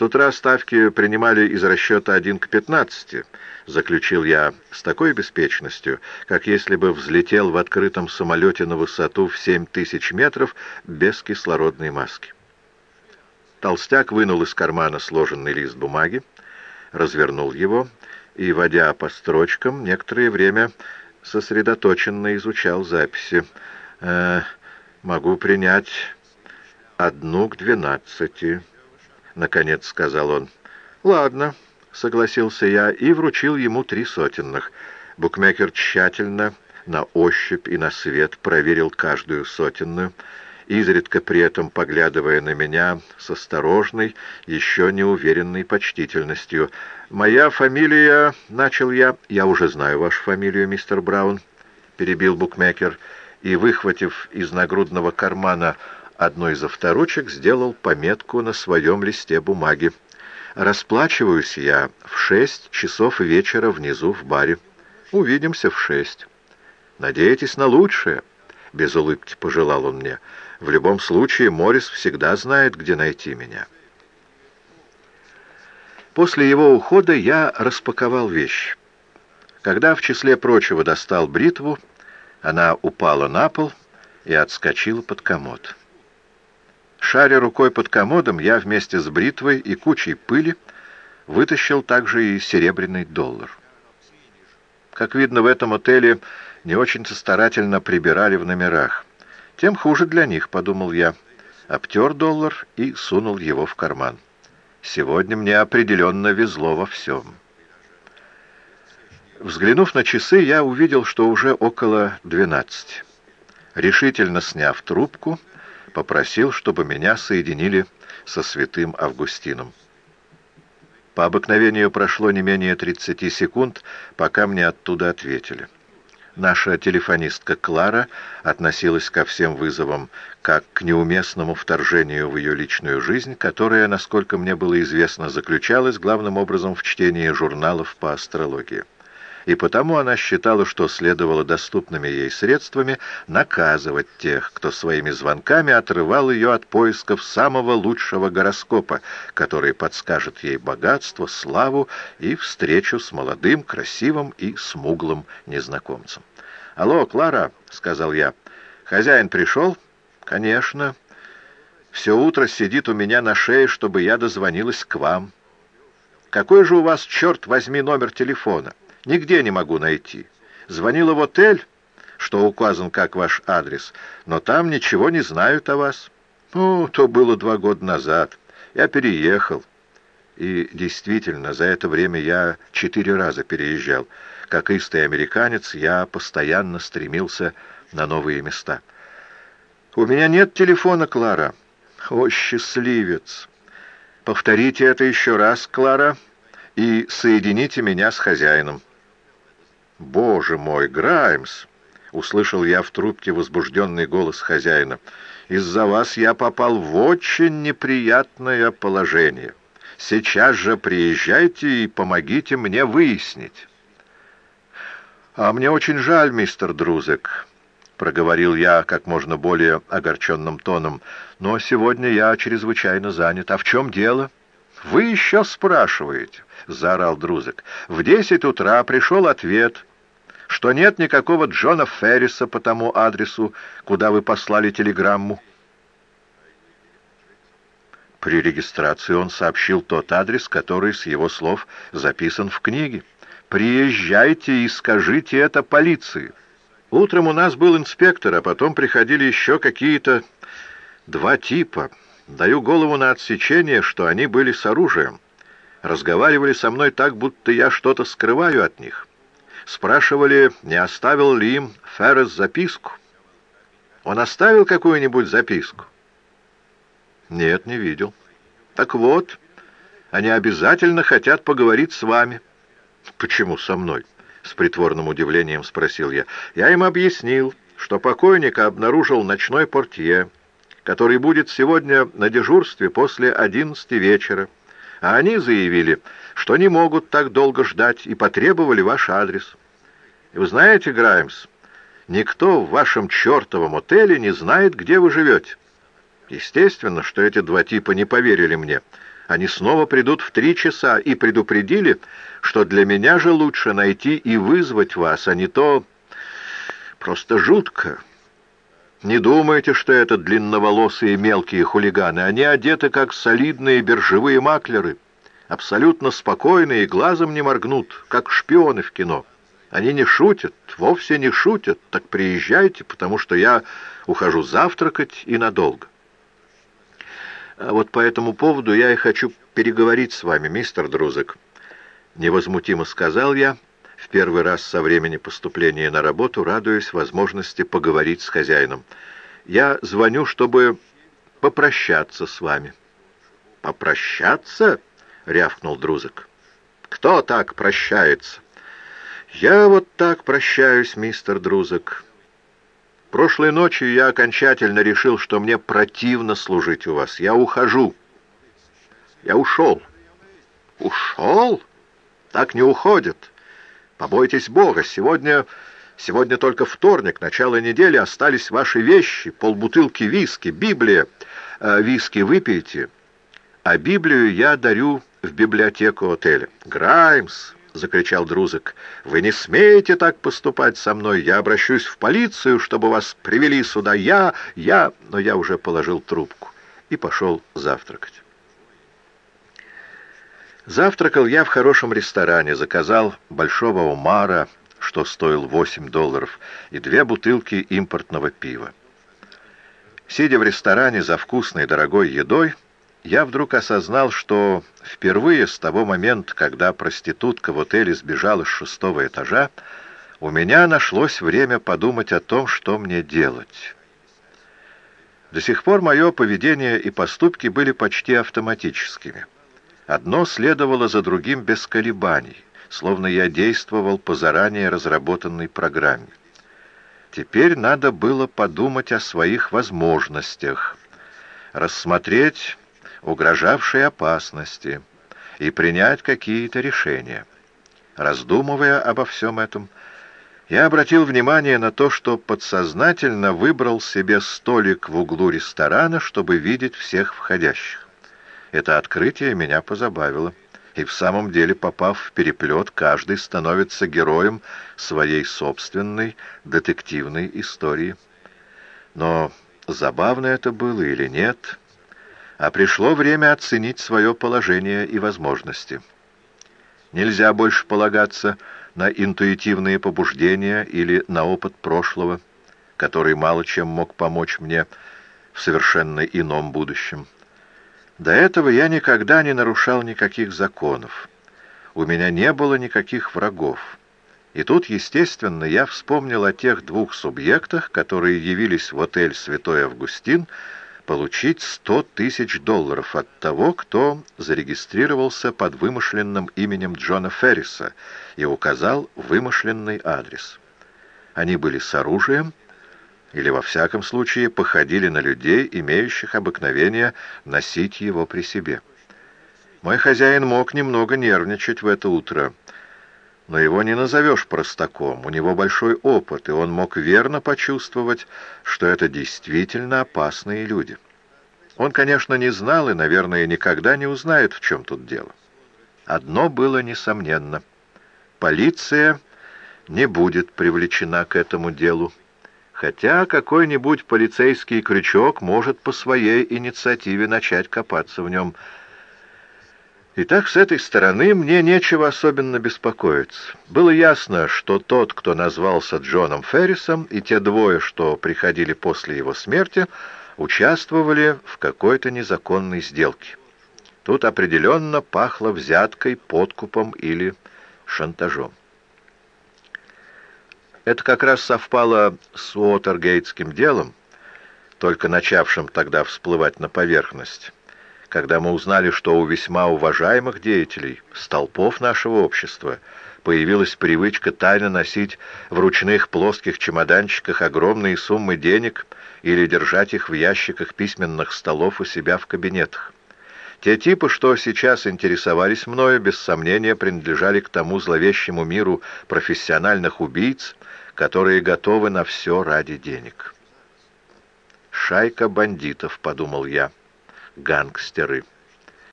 С утра ставки принимали из расчета 1 к 15, заключил я с такой беспечностью, как если бы взлетел в открытом самолете на высоту в 7 тысяч метров без кислородной маски. Толстяк вынул из кармана сложенный лист бумаги, развернул его и, водя по строчкам, некоторое время сосредоточенно изучал записи. «Э, «Могу принять одну к двенадцати», — наконец сказал он. «Ладно», — согласился я и вручил ему три сотенных. Букмекер тщательно, на ощупь и на свет проверил каждую сотенную, изредка при этом поглядывая на меня с осторожной, еще неуверенной почтительностью. «Моя фамилия...» — начал я. «Я уже знаю вашу фамилию, мистер Браун», — перебил букмекер, и, выхватив из нагрудного кармана одной из авторучек, сделал пометку на своем листе бумаги. «Расплачиваюсь я в шесть часов вечера внизу в баре. Увидимся в шесть. Надеетесь на лучшее?» — без улыбки пожелал он мне. В любом случае, Морис всегда знает, где найти меня. После его ухода я распаковал вещи. Когда в числе прочего достал бритву, она упала на пол и отскочила под комод. Шаря рукой под комодом, я вместе с бритвой и кучей пыли вытащил также и серебряный доллар. Как видно, в этом отеле не очень-то старательно прибирали в номерах. Тем хуже для них, подумал я. Обтер доллар и сунул его в карман. Сегодня мне определенно везло во всем. Взглянув на часы, я увидел, что уже около двенадцати. Решительно сняв трубку, попросил, чтобы меня соединили со святым Августином. По обыкновению прошло не менее 30 секунд, пока мне оттуда ответили. Наша телефонистка Клара относилась ко всем вызовам как к неуместному вторжению в ее личную жизнь, которая, насколько мне было известно, заключалась главным образом в чтении журналов по астрологии и потому она считала, что следовало доступными ей средствами наказывать тех, кто своими звонками отрывал ее от поисков самого лучшего гороскопа, который подскажет ей богатство, славу и встречу с молодым, красивым и смуглым незнакомцем. «Алло, Клара», — сказал я, — «хозяин пришел?» «Конечно. Все утро сидит у меня на шее, чтобы я дозвонилась к вам». «Какой же у вас, черт возьми, номер телефона?» Нигде не могу найти. Звонила в отель, что указан как ваш адрес, но там ничего не знают о вас. Ну, то было два года назад. Я переехал. И действительно, за это время я четыре раза переезжал. Как истый американец, я постоянно стремился на новые места. «У меня нет телефона, Клара». «О, счастливец!» «Повторите это еще раз, Клара, и соедините меня с хозяином». «Боже мой, Граймс!» — услышал я в трубке возбужденный голос хозяина. «Из-за вас я попал в очень неприятное положение. Сейчас же приезжайте и помогите мне выяснить». «А мне очень жаль, мистер Друзек», — проговорил я как можно более огорченным тоном, «но сегодня я чрезвычайно занят. А в чем дело?» «Вы еще спрашиваете», — заорал Друзек. «В десять утра пришел ответ» что нет никакого Джона Ферриса по тому адресу, куда вы послали телеграмму. При регистрации он сообщил тот адрес, который, с его слов, записан в книге. «Приезжайте и скажите это полиции». Утром у нас был инспектор, а потом приходили еще какие-то два типа. Даю голову на отсечение, что они были с оружием. Разговаривали со мной так, будто я что-то скрываю от них. Спрашивали, не оставил ли им Феррес записку. Он оставил какую-нибудь записку? Нет, не видел. Так вот, они обязательно хотят поговорить с вами. Почему со мной? С притворным удивлением спросил я. Я им объяснил, что покойника обнаружил ночной портье, который будет сегодня на дежурстве после одиннадцати вечера. А они заявили, что не могут так долго ждать и потребовали ваш адрес. Вы знаете, Граймс, никто в вашем чертовом отеле не знает, где вы живете. Естественно, что эти два типа не поверили мне, Они снова придут в три часа и предупредили, что для меня же лучше найти и вызвать вас, а не то... Просто жутко. Не думайте, что это длинноволосые мелкие хулиганы. Они одеты, как солидные биржевые маклеры. Абсолютно спокойные и глазом не моргнут, как шпионы в кино. Они не шутят, вовсе не шутят. Так приезжайте, потому что я ухожу завтракать и надолго. А вот по этому поводу я и хочу переговорить с вами, мистер Друзек. Невозмутимо сказал я, в первый раз со времени поступления на работу, радуясь возможности поговорить с хозяином. Я звоню, чтобы попрощаться с вами. «Попрощаться?» — рявкнул Друзек. «Кто так прощается?» «Я вот так прощаюсь, мистер Друзек. Прошлой ночью я окончательно решил, что мне противно служить у вас. Я ухожу. Я ушел». «Ушел? Так не уходит. Побойтесь Бога. Сегодня... Сегодня только вторник, начало недели, остались ваши вещи, полбутылки виски, Библия. Э, виски выпейте, а Библию я дарю в библиотеку отеля. Граймс!» — закричал Друзок. «Вы не смеете так поступать со мной! Я обращусь в полицию, чтобы вас привели сюда! Я... я...» Но я уже положил трубку и пошел завтракать. Завтракал я в хорошем ресторане, заказал большого омара, что стоил 8 долларов, и две бутылки импортного пива. Сидя в ресторане за вкусной дорогой едой, я вдруг осознал, что впервые с того момента, когда проститутка в отеле сбежала с шестого этажа, у меня нашлось время подумать о том, что мне делать. До сих пор мое поведение и поступки были почти автоматическими. Одно следовало за другим без колебаний, словно я действовал по заранее разработанной программе. Теперь надо было подумать о своих возможностях, рассмотреть угрожавшей опасности и принять какие-то решения. Раздумывая обо всем этом, я обратил внимание на то, что подсознательно выбрал себе столик в углу ресторана, чтобы видеть всех входящих. Это открытие меня позабавило. И в самом деле, попав в переплет, каждый становится героем своей собственной детективной истории. Но забавно это было или нет, а пришло время оценить свое положение и возможности. Нельзя больше полагаться на интуитивные побуждения или на опыт прошлого, который мало чем мог помочь мне в совершенно ином будущем. До этого я никогда не нарушал никаких законов. У меня не было никаких врагов. И тут, естественно, я вспомнил о тех двух субъектах, которые явились в отель «Святой Августин», получить сто тысяч долларов от того, кто зарегистрировался под вымышленным именем Джона Ферриса и указал вымышленный адрес. Они были с оружием, или, во всяком случае, походили на людей, имеющих обыкновение носить его при себе. Мой хозяин мог немного нервничать в это утро, но его не назовешь простаком, у него большой опыт, и он мог верно почувствовать, что это действительно опасные люди. Он, конечно, не знал и, наверное, никогда не узнает, в чем тут дело. Одно было несомненно. Полиция не будет привлечена к этому делу, хотя какой-нибудь полицейский крючок может по своей инициативе начать копаться в нем – Итак, с этой стороны мне нечего особенно беспокоиться. Было ясно, что тот, кто назвался Джоном Феррисом, и те двое, что приходили после его смерти, участвовали в какой-то незаконной сделке. Тут определенно пахло взяткой, подкупом или шантажом. Это как раз совпало с Уотергейтским делом, только начавшим тогда всплывать на поверхность когда мы узнали, что у весьма уважаемых деятелей, столпов нашего общества, появилась привычка тайно носить в ручных плоских чемоданчиках огромные суммы денег или держать их в ящиках письменных столов у себя в кабинетах. Те типы, что сейчас интересовались мною, без сомнения принадлежали к тому зловещему миру профессиональных убийц, которые готовы на все ради денег. «Шайка бандитов», — подумал я, — гангстеры.